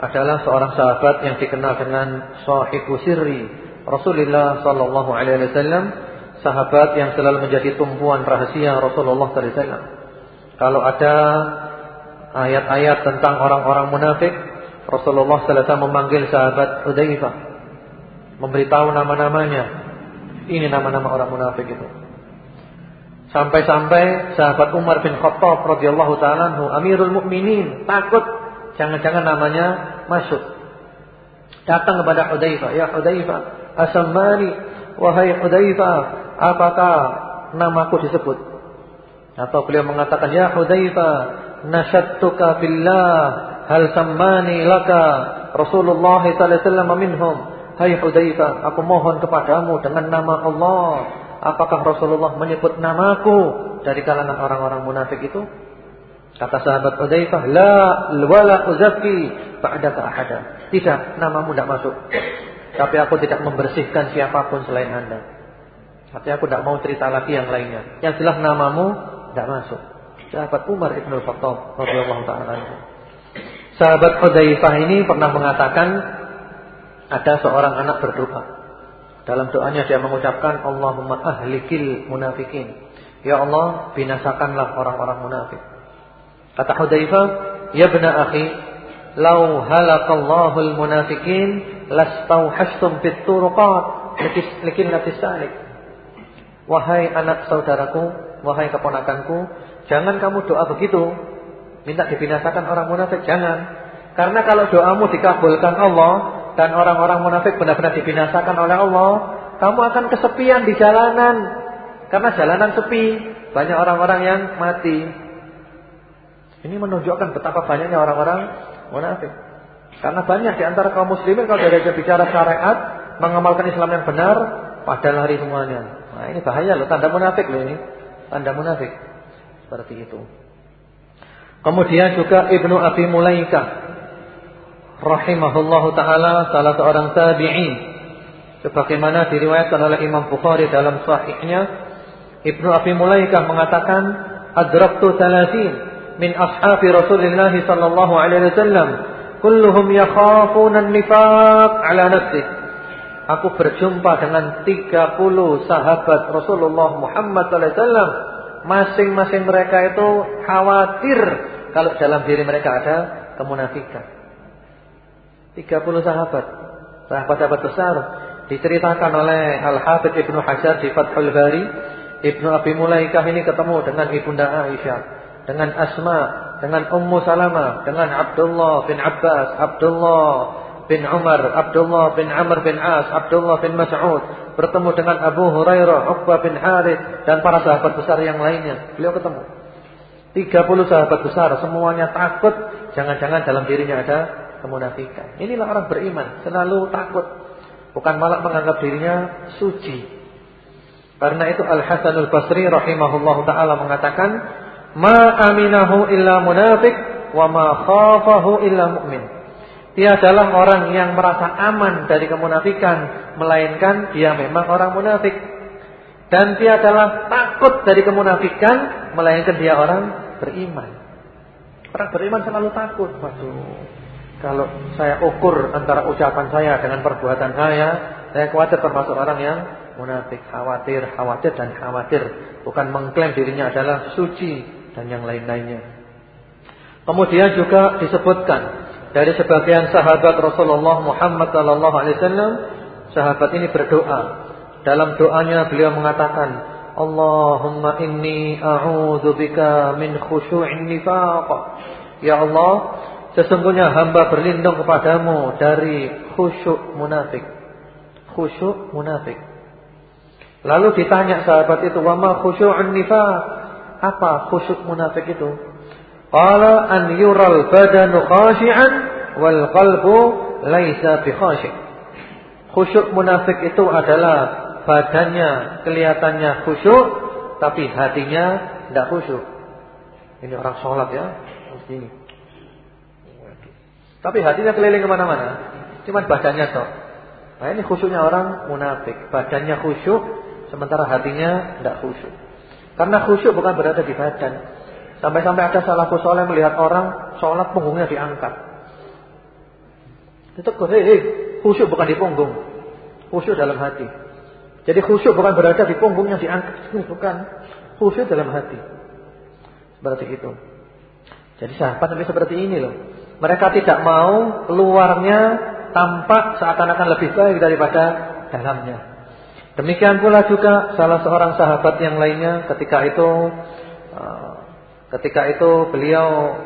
adalah seorang sahabat yang dikenal dengan sahibu sirri Rasulullah sallallahu alaihi wasallam sahabat yang selalu menjadi tumpuan rahasia Rasulullah sallallahu alaihi wasallam. Kalau ada ayat-ayat tentang orang-orang munafik, Rasulullah sallallahu alaihi wasallam memanggil sahabat Hudzaifah, memberitahu nama-namanya. Ini nama-nama orang munafik itu. Sampai-sampai sahabat Umar bin Khattab radhiyallahu taala Amirul Mukminin, takut jangan-jangan namanya masuk. Datang kepada Hudzaifah, "Ya Hudzaifah, asammani wahai Hudzaifah, apakah namaku disebut? Atau beliau mengatakan, Ya Hudzaifah, nasyattuka billah, hal sammani laka Rasulullah sallallahu alaihi wasallam minhum. Hai Hudzaifah, aku mohon kepadamu dengan nama Allah. Apakah Rasulullah menyebut namaku dari kalangan orang-orang munafik itu? Kata sahabat Hudzaifah, la wala uzaki ba'daka ahada. Tidak, namamu tidak masuk. Tapi aku tidak membersihkan siapa pun selain Anda. Artinya aku tidak mau cerita lagi yang lainnya. Yang jelas namamu tidak masuk. Sahabat Umar Ibn Khattab radhiyallahu taala Sahabat Hudzaifah ini pernah mengatakan ada seorang anak berdoa. Dalam doanya dia mengucapkan Allahumma ahlikil munafikin. Ya Allah, binasakanlah orang-orang munafik. Kata Hudzaifah, "Ya bena akhi, lau halakallahu al-munafikin lastauhashtum fit turuqat likin latis salik." Wahai anak saudaraku, wahai keponakanku, jangan kamu doa begitu. Minta dibinasakan orang munafik, jangan. Karena kalau doamu dikabulkan Allah dan orang-orang munafik benar-benar dibinasakan oleh Allah, kamu akan kesepian di jalanan. Karena jalanan sepi, banyak orang-orang yang mati. Ini menunjukkan betapa banyaknya orang-orang munafik. Karena banyak di antara kaum muslimin kalau dari bicara syariat, mengamalkan Islam yang benar, pada lari semuanya. Nah, ini bahaya loh, tanda munafik loh ini. Tanda munafik. Seperti itu. Kemudian juga Ibnu Abi Mulaika rahimahullahu taala salah seorang tabi'in sebagaimana diriwayatkan oleh Imam Bukhari dalam sahihnya Ibnu Abi Mulaika mengatakan adraktu 30 min ashabi Rasulullah sallallahu alaihi wasallam kulluhum yakhafuna an-nifaq ala nafsihi Aku berjumpa dengan 30 sahabat Rasulullah Muhammad SAW. Masing-masing mereka itu khawatir kalau dalam diri mereka ada kemunafikan. 30 sahabat. Sahabat-sahabat besar. Diceritakan oleh Al-Hafidh Ibnu Hajar di Fathul Bari. Ibnu Abi Mulaikah ini ketemu dengan Ibunda Aisyah. Dengan Asma. Dengan Ummu Salamah. Dengan Abdullah bin Abbas. Abdullah bin Umar, Abdullah bin Amr bin As, Abdullah bin Mas'ud bertemu dengan Abu Hurairah, Uqbah bin Harith dan para sahabat besar yang lainnya. Beliau ketemu. 30 sahabat besar semuanya takut jangan-jangan dalam dirinya ada kemunafikan. Inilah orang beriman, selalu takut. Bukan malah menganggap dirinya suci. Karena itu Al-Hasan Al-Basri rahimahullah taala mengatakan, "Ma aminahu illa munafik wa ma khafahu illa mu'min." Dia adalah orang yang merasa aman dari kemunafikan, melainkan dia memang orang munafik. Dan dia adalah takut dari kemunafikan, melainkan dia orang beriman. Orang beriman selalu takut. Waduh, kalau saya ukur antara ucapan saya dengan perbuatan saya, saya khawatir termasuk orang yang munafik, khawatir, khawatir dan khawatir, bukan mengklaim dirinya adalah suci dan yang lain-lainnya. Kemudian juga disebutkan dari sebagian sahabat Rasulullah Muhammad sallallahu alaihi wasallam, sahabat ini berdoa. Dalam doanya beliau mengatakan, "Allahumma inni a'udzubika min khusyu'in nifaq." Ya Allah, sesungguhnya hamba berlindung kepadamu dari khusyuk munafik. Khusyuk munafik. Lalu ditanya sahabat itu, "Wa ma khusyu'un nifaq?" Apa khusyuk munafik itu? Qala an yural badanu khashi'an wal qalbu laisa bi khashi'. Khusyuk munafik itu adalah badannya kelihatannya khusyuk tapi hatinya tidak khusyuk. Ini orang sholat ya, ini. Tapi hatinya keliling ke mana-mana. Cuman badannya toh. Nah ini khusyuknya orang munafik. Badannya khusyuk, sementara hatinya tidak khusyuk. Karena khusyuk bukan berada di badan. Sampai-sampai ada salafus soleh melihat orang sholat punggungnya diangkat. Itu hei, khusyuk bukan di punggung. Khusyuk dalam hati. Jadi khusyuk bukan berada di punggung yang diangkat. Bukan. Khusyuk dalam hati. Seperti itu. Jadi sahabat sampai seperti ini loh. Mereka tidak mau luarnya tampak seakan-akan lebih baik daripada dalamnya. Demikian pula juga salah seorang sahabat yang lainnya ketika itu uh, Ketika itu beliau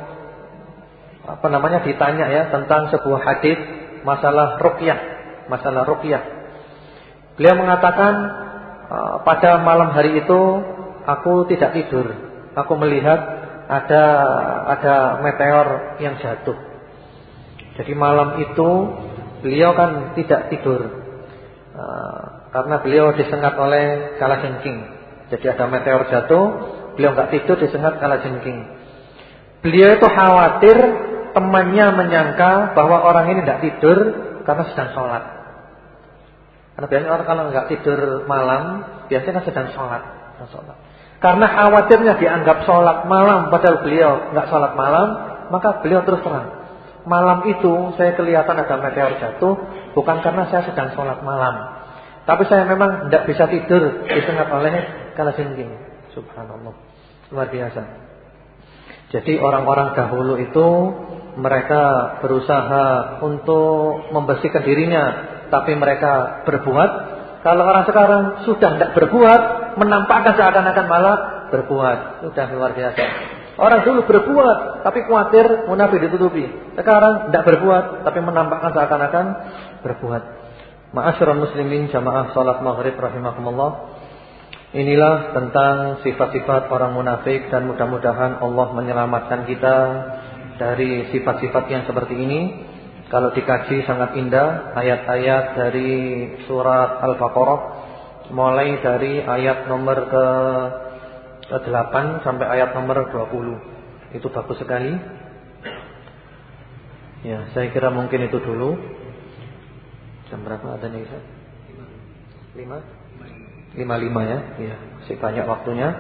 apa namanya ditanya ya tentang sebuah hadis masalah ruqyah, masalah ruqyah. Beliau mengatakan eh, pada malam hari itu aku tidak tidur. Aku melihat ada ada meteor yang jatuh. Jadi malam itu beliau kan tidak tidur. Eh, karena beliau disengat oleh kalajengking. Jadi ada meteor jatuh, Beliau nggak tidur disengat kala jengking. Beliau itu khawatir temannya menyangka bahwa orang ini tidak tidur karena sedang sholat. Karena biasanya orang kalau nggak tidur malam biasanya kan sedang sholat, sedang sholat. Karena khawatirnya dianggap sholat malam padahal beliau nggak sholat malam, maka beliau terus terang. Malam itu saya kelihatan ada meteor jatuh bukan karena saya sedang sholat malam. Tapi saya memang tidak bisa tidur disengat oleh kalajengking. Subhanallah. Luar biasa. Jadi orang-orang dahulu itu mereka berusaha untuk membersihkan dirinya, tapi mereka berbuat. Kalau orang sekarang sudah tidak berbuat, menampakkan seakan-akan malah berbuat. Sudah luar biasa. Orang dulu berbuat, tapi khawatir munafik ditutupi. Sekarang tidak berbuat, tapi menampakkan seakan-akan berbuat. Ma'asyiral muslimin jamaah salat maghrib rahimakumullah. Inilah tentang sifat-sifat orang munafik dan mudah-mudahan Allah menyelamatkan kita dari sifat-sifat yang seperti ini. Kalau dikaji sangat indah ayat-ayat dari surat Al-Baqarah mulai dari ayat nomor ke 8 sampai ayat nomor 20. Itu bagus sekali. Ya, saya kira mungkin itu dulu. Jam berapa ada nih, 5? 55 ya. Ya, masih banyak waktunya.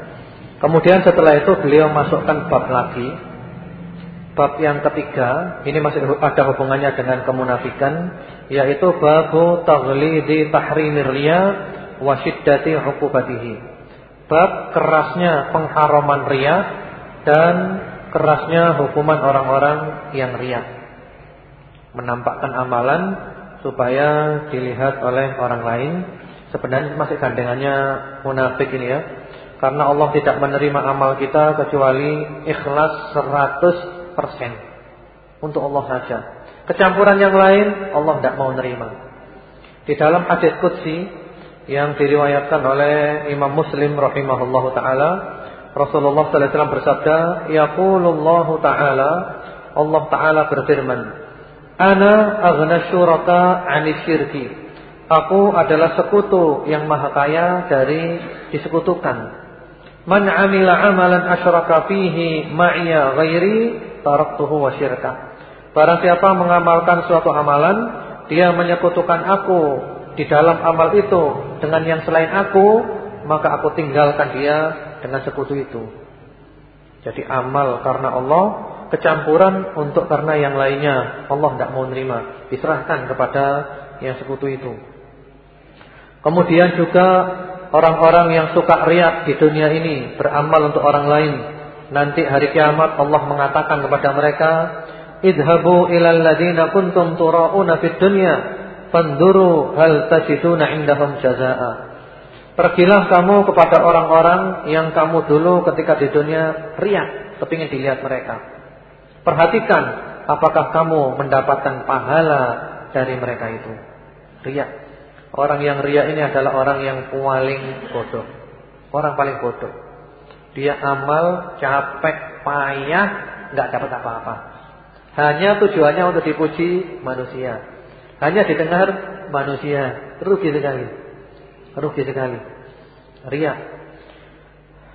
Kemudian setelah itu beliau masukkan bab lagi. Bab yang ketiga, ini masih ada hubungannya dengan kemunafikan, yaitu babu taghlidi tahrimir riya wa syiddati hukubatihi. Bab kerasnya pengharaman riya dan kerasnya hukuman orang-orang yang riya. Menampakkan amalan supaya dilihat oleh orang lain Sebenarnya masih gandengannya munafik ini ya. Karena Allah tidak menerima amal kita kecuali ikhlas 100% untuk Allah saja. Kecampuran yang lain Allah tidak mau menerima. Di dalam hadis qudsi yang diriwayatkan oleh Imam Muslim rahimahullahu taala, Rasulullah sallallahu alaihi wasallam bersabda, "Yaqulullahu taala, Allah taala berfirman, "Ana aghna syuraka 'anil syirki." Aku adalah sekutu yang maha kaya dari disekutukan. Man amila amalan asyraka fihi ma'iya ghairi taraktuhu wa syirka. Barang siapa mengamalkan suatu amalan, dia menyekutukan aku di dalam amal itu dengan yang selain aku, maka aku tinggalkan dia dengan sekutu itu. Jadi amal karena Allah, kecampuran untuk karena yang lainnya. Allah tidak mau menerima, diserahkan kepada yang sekutu itu. Kemudian juga orang-orang yang suka riak di dunia ini beramal untuk orang lain. Nanti hari kiamat Allah mengatakan kepada mereka, "Idhabu ilal ladina kuntum tura'una fid dunya, fanduru hal tajiduna indahum jazaa'a." Pergilah kamu kepada orang-orang yang kamu dulu ketika di dunia riak, kepingin dilihat mereka. Perhatikan apakah kamu mendapatkan pahala dari mereka itu. Riak. Orang yang riak ini adalah orang yang paling bodoh. Orang paling bodoh. Dia amal capek, payah, nggak dapat apa-apa. Hanya tujuannya untuk dipuji manusia. Hanya didengar manusia. Rugi sekali. Rugi sekali. Ria.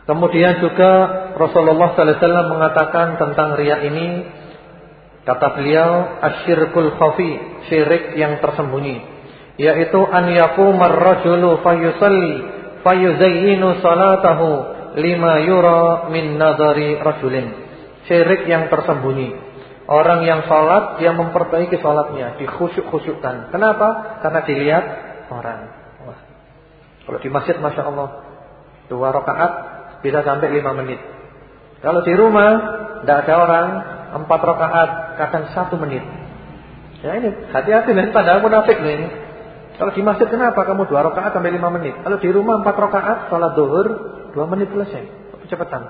Kemudian juga Rasulullah sallallahu alaihi wasallam mengatakan tentang ria ini kata beliau asyirkul khafi, syirik yang tersembunyi, yaitu an yaqumar rajulu fayusalli fayuzayyinu salatahu lima yura min nadari rajulin. Syirik yang tersembunyi. Orang yang salat dia memperbaiki salatnya, dikhusyuk-khusyukkan. Kenapa? Karena dilihat orang. Kalau di masjid Masya Allah Dua rakaat bisa sampai lima menit. Kalau di rumah Tidak ada orang Empat rakaat kadang satu menit. Ya ini hati-hati nih tanda munafik nih Kalau di masjid kenapa kamu dua rakaat sampai lima menit? Kalau di rumah empat rakaat Salat duhur dua menit selesai. Kecepatan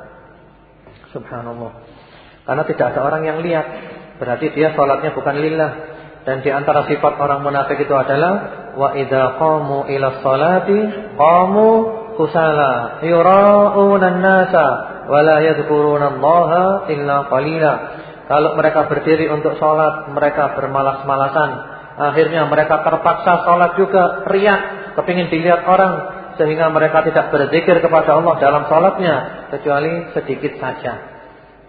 Subhanallah Karena tidak ada orang yang lihat Berarti dia sholatnya bukan lillah dan di antara sifat orang munafik itu adalah wa idza qamu ila sholati qamu kusala yura'una an-nasa wa la Allah illa qalila. Kalau mereka berdiri untuk sholat, mereka bermalas-malasan. Akhirnya mereka terpaksa sholat juga riak, kepingin dilihat orang sehingga mereka tidak berzikir kepada Allah dalam sholatnya kecuali sedikit saja.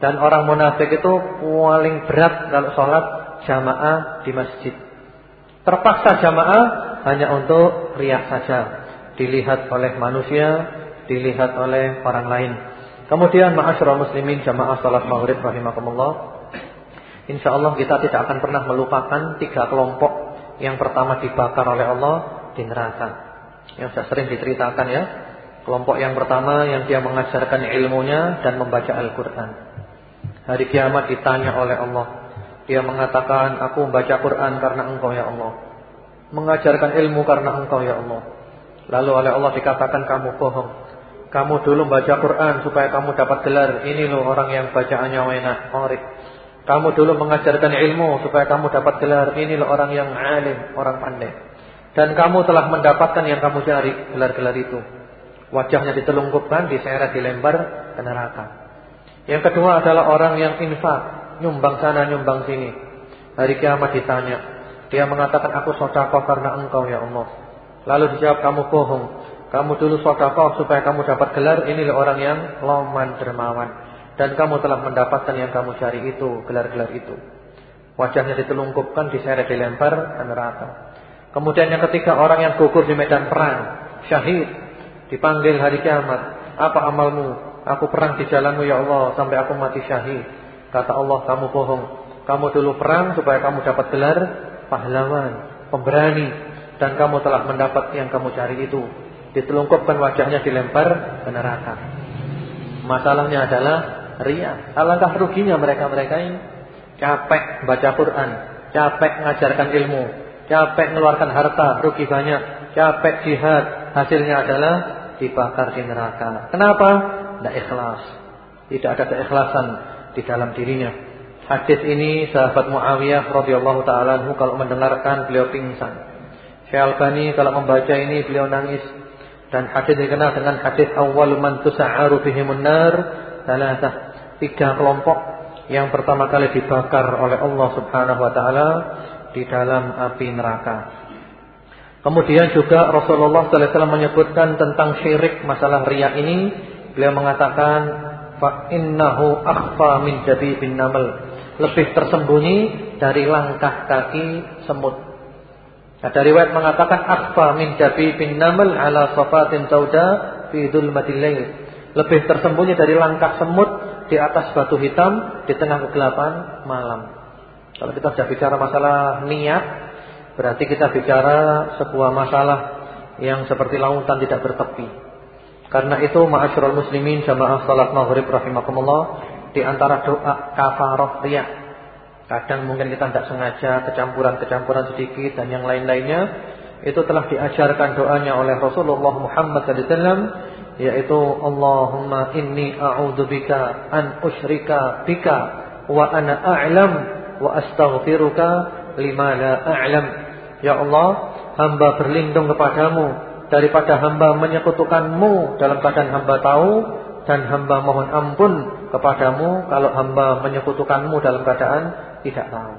Dan orang munafik itu paling berat kalau sholat jamaah di masjid. Terpaksa jamaah hanya untuk riak saja, dilihat oleh manusia, dilihat oleh orang lain. Kemudian ma'asyiral muslimin jamaah salat maghrib rahimakumullah. Insyaallah kita tidak akan pernah melupakan tiga kelompok yang pertama dibakar oleh Allah di neraka. Yang sudah sering diceritakan ya. Kelompok yang pertama yang dia mengajarkan ilmunya dan membaca Al-Qur'an. Hari kiamat ditanya oleh Allah, dia mengatakan, aku membaca Quran karena engkau ya Allah. Mengajarkan ilmu karena engkau ya Allah. Lalu oleh Allah dikatakan kamu bohong. Kamu dulu membaca Quran supaya kamu dapat gelar. Ini loh orang yang bacaannya enak, orif. Kamu dulu mengajarkan ilmu supaya kamu dapat gelar. Ini loh orang yang alim, orang pandai. Dan kamu telah mendapatkan yang kamu cari, gelar-gelar itu. Wajahnya ditelungkupkan, diseret, dilembar ke neraka. Yang kedua adalah orang yang infak nyumbang sana nyumbang sini. Hari kiamat ditanya, dia mengatakan aku sedekah karena engkau ya Allah. Lalu dijawab kamu bohong. Kamu dulu sedekah supaya kamu dapat gelar inilah orang yang loman dermawan dan kamu telah mendapatkan yang kamu cari itu, gelar-gelar itu. Wajahnya ditelungkupkan, diseret dilempar ke neraka. Kemudian yang ketiga orang yang gugur di medan perang, syahid, dipanggil hari kiamat. Apa amalmu? Aku perang di jalanmu ya Allah sampai aku mati syahid. Kata Allah kamu bohong. Kamu dulu perang supaya kamu dapat gelar pahlawan, pemberani dan kamu telah mendapat yang kamu cari itu. Ditelungkupkan wajahnya dilempar ke neraka. Masalahnya adalah ria. Alangkah ruginya mereka-mereka ini. Capek baca Quran, capek mengajarkan ilmu, capek mengeluarkan harta, rugi banyak, capek jihad, hasilnya adalah dibakar di neraka. Kenapa? Tidak ikhlas. Tidak ada keikhlasan di dalam dirinya. Hadis ini sahabat Muawiyah radhiyallahu taala kalau mendengarkan beliau pingsan. Syekh Albani kalau membaca ini beliau nangis dan hadis dikenal dengan hadis awal man tusa'aru bihimun nar. Tiga kelompok yang pertama kali dibakar oleh Allah Subhanahu wa taala di dalam api neraka. Kemudian juga Rasulullah sallallahu alaihi wasallam menyebutkan tentang syirik masalah riya ini, beliau mengatakan fa innahu akhfa min jabibin namal. lebih tersembunyi dari langkah kaki semut. Dari riwayat mengatakan akhfa min bin namal ala safatin sauda fi dzulmatil lail. Lebih tersembunyi dari langkah semut di atas batu hitam di tengah kegelapan malam. Kalau kita sudah bicara masalah niat, berarti kita bicara sebuah masalah yang seperti lautan tidak bertepi. Karena itu ma'asyiral muslimin jamaah salat maghrib rahimakumullah di antara doa kafarah riya. Kadang mungkin kita tidak sengaja kecampuran-kecampuran sedikit dan yang lain-lainnya itu telah diajarkan doanya oleh Rasulullah Muhammad SAW yaitu Allahumma inni a'udzubika an usyrika bika wa ana a'lam wa astaghfiruka lima la a'lam. Ya Allah, hamba berlindung kepadamu daripada hamba menyekutukanmu dalam keadaan hamba tahu dan hamba mohon ampun kepadamu kalau hamba menyekutukanmu dalam keadaan tidak tahu.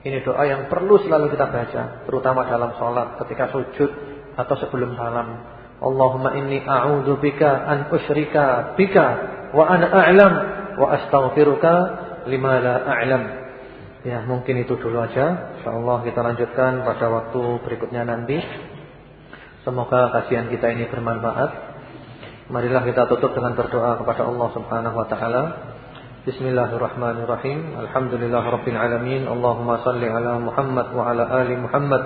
Ini doa yang perlu selalu kita baca, terutama dalam sholat, ketika sujud atau sebelum salam. Allahumma inni a'udhu bika an usyrika bika wa ana a'lam wa astaghfiruka lima la a'lam. Ya, mungkin itu dulu aja. Insyaallah kita lanjutkan pada waktu berikutnya nanti. Semoga kajian kita ini bermanfaat. Marilah kita tutup dengan berdoa kepada Allah Subhanahu wa taala. Bismillahirrahmanirrahim. Alhamdulillahirabbil alamin. Allahumma salli ala Muhammad wa ala ali Muhammad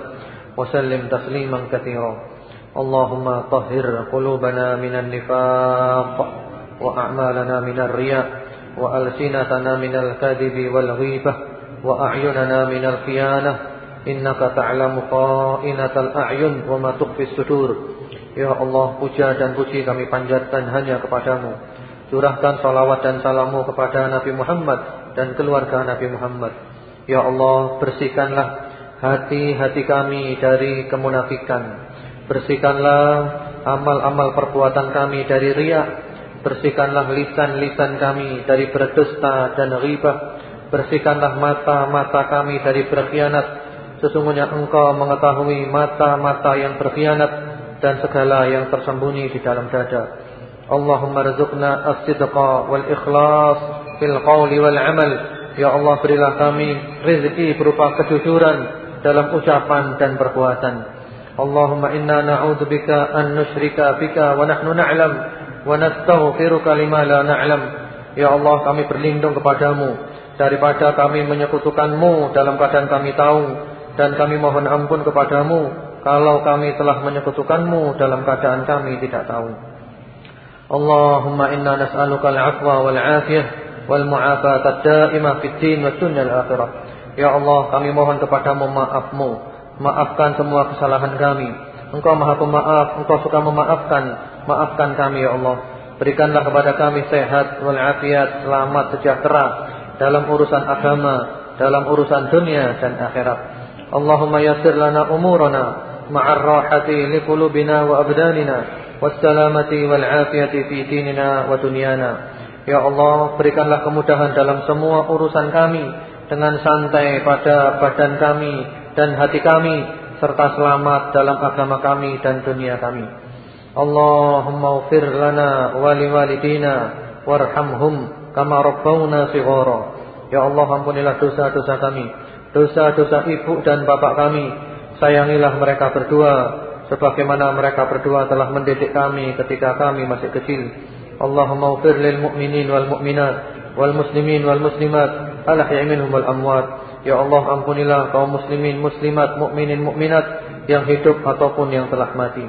wa sallim tasliman katsira. Allahumma tahhir qulubana minan nifaq wa a'malana minar riya' wa alsinatana minal kadhibi wal ghibah wa a'yunana minal khiyanah. Innaka ta'lamu qa'inatal a'yun wa ma tukhfis sudur. Ya Allah puja dan puji kami panjatkan hanya kepadamu. Curahkan salawat dan salammu kepada Nabi Muhammad dan keluarga Nabi Muhammad. Ya Allah bersihkanlah hati-hati kami dari kemunafikan. Bersihkanlah amal-amal perbuatan kami dari riak. Bersihkanlah lisan-lisan kami dari berdusta dan ghibah. Bersihkanlah mata-mata kami dari berkhianat Sesungguhnya engkau mengetahui mata-mata yang berkhianat dan segala yang tersembunyi di dalam dada. Allahumma rizukna as-sidqa wal ikhlas fil qawli wal amal. Ya Allah berilah kami rezeki berupa kejujuran dalam ucapan dan perbuatan. Allahumma inna na'udzubika an nusyrika bika wa nahnu na'lam wa nastaghfiruka lima la na'lam. Ya Allah kami berlindung kepadamu daripada kami menyekutukanmu dalam keadaan kami tahu dan kami mohon ampun kepadamu kalau kami telah menyekutukanmu dalam keadaan kami tidak tahu. Allahumma inna nas'aluka al-'afwa wal 'afiyah wal mu'afata ad-da'imah fid din wa dunya al-akhirah. Ya Allah, kami mohon kepadamu maafmu. Maafkan semua kesalahan kami. Engkau Maha Pemaaf, Engkau suka memaafkan. Maafkan kami ya Allah. Berikanlah kepada kami sehat wal afiat, selamat sejahtera dalam urusan agama, dalam urusan dunia dan akhirat. Allahumma yassir lana umurana مع الراحة لقلوبنا وأبداننا والسلامة والعافية في ديننا ودنيانا Ya Allah berikanlah kemudahan dalam semua urusan kami Dengan santai pada badan kami dan hati kami Serta selamat dalam agama kami dan dunia kami Allahumma ufir lana wali walidina Warhamhum kama rabbawna sighara Ya Allah ampunilah dosa-dosa kami Dosa-dosa ibu dan bapak kami Sayangilah mereka berdua sebagaimana mereka berdua telah mendidik kami ketika kami masih kecil. Allahumma ufir lil mu'minin wal mu'minat wal muslimin wal muslimat alahya minhum wal amwat. Ya Allah ampunilah kaum muslimin muslimat mukminin mukminat yang hidup ataupun yang telah mati.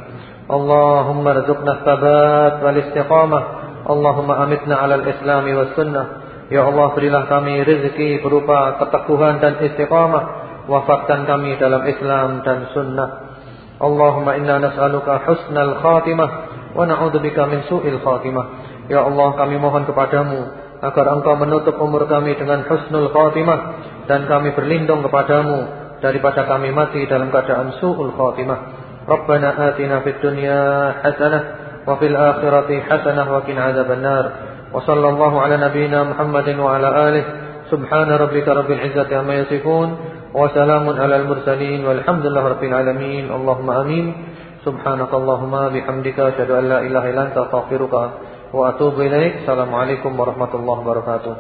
Allahumma rizqna thabat wal istiqamah. Allahumma amitna 'alal islami was sunnah. Ya Allah berilah kami rezeki berupa keteguhan dan istiqamah wafatkan kami dalam Islam dan sunnah. Allahumma inna nas'aluka husnal khatimah wa na'udzubika min su'il khatimah. Ya Allah, kami mohon kepadamu agar Engkau menutup umur kami dengan husnul khatimah dan kami berlindung kepadamu daripada kami mati dalam keadaan su'ul khatimah. Rabbana atina fid dunya hasanah wa fil akhirati hasanah wa qina adzabannar. Wa وصلى الله على نبينا محمد وعلى آله. سبحان ربك رب العزة عما يصفون وسلام على المرسلين والحمد لله رب العالمين. اللهم أمين. سبحانك اللهم بحمدك أشهد أن لا إله إلا أنت أستغفرك وأتوب إليك. السلام عليكم ورحمة الله وبركاته.